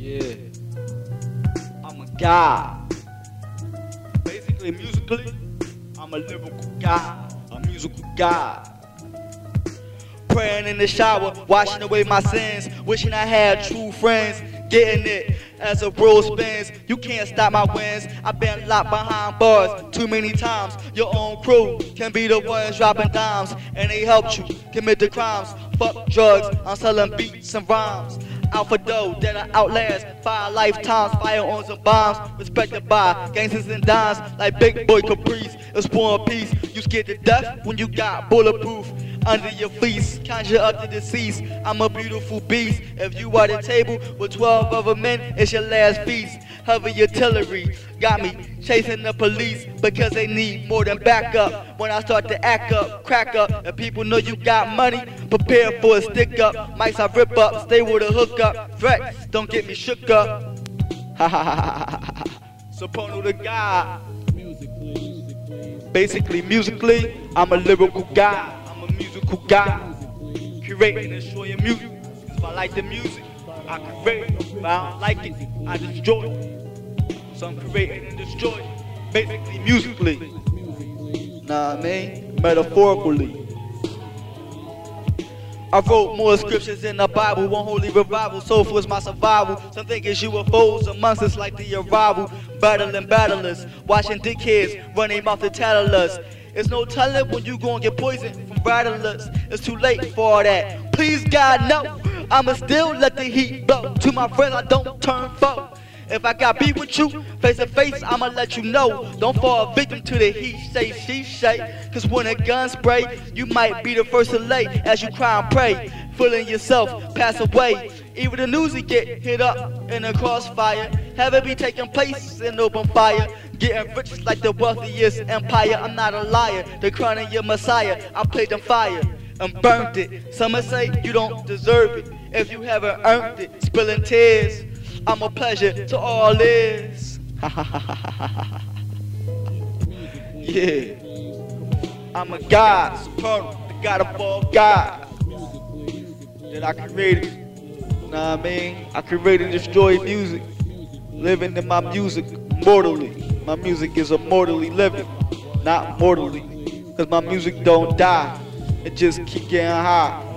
Yeah. I'm a god. Basically, musically, I'm a lyrical guy, a musical guy. Praying in the shower, washing away my sins, wishing I had true friends, getting it as a world spins. You can't stop my wins. I've been locked behind bars too many times. Your own crew can be the ones dropping dimes, and they helped you commit the crimes. Fuck drugs, I'm selling beats and rhymes. Out for dough that I outlast five lifetimes, firearms and bombs, respected by gangsters and dimes like Big Boy Caprice. It's and peace. You scared to death when you got bulletproof under your fleece. Conjure up the deceased. I'm a beautiful beast. If you are the table with 12 other men, it's your last feast. Hover your artillery got me chasing the police because they need more than backup. When I start to act up, crack up, and people know you got money, prepare for a stick up. Mics I rip up, stay with a hook up. Threats don't get me shook up. Ha ha ha ha. The guy. Basically, musically, I'm a lyrical guy. I'm a musical guy. Curating and showing music. If I like the music, I create. If I don't like it, I destroy. So I'm creating and destroying. Basically, musically. Nah, I mean, metaphorically. I wrote more scriptures in the Bible, one holy revival, so was my survival. Some think it's UFOs amongst us like the arrival. Battling battlers, watching dickheads running mouth to tattle us. It's no telling when you gon' get poisoned from rattlers. It's too late for all that. Please God no, I'ma still let the heat blow. To my friends I don't turn foe. If I got beef with you, face to face, I'ma let you know. Don't fall victim to the he say, she say. Cause when a gun spray, you might be the first to lay as you cry and pray. Feeling yourself pass away. Even the newsy get hit up in a crossfire. Have it be taking place in open fire. Getting rich like the wealthiest empire. I'm not a liar. The crown of your messiah. I played on fire and burnt it. Some say you don't deserve it if you haven't earned it. Spilling tears. I'm a pleasure to all is. yeah. I'm a God, supernal, the God of all God. That I created. You Know what I mean? I created and destroyed music. Living in my music mortally. My music is immortally living, not mortally. Cause my music don't die. It just keep getting high.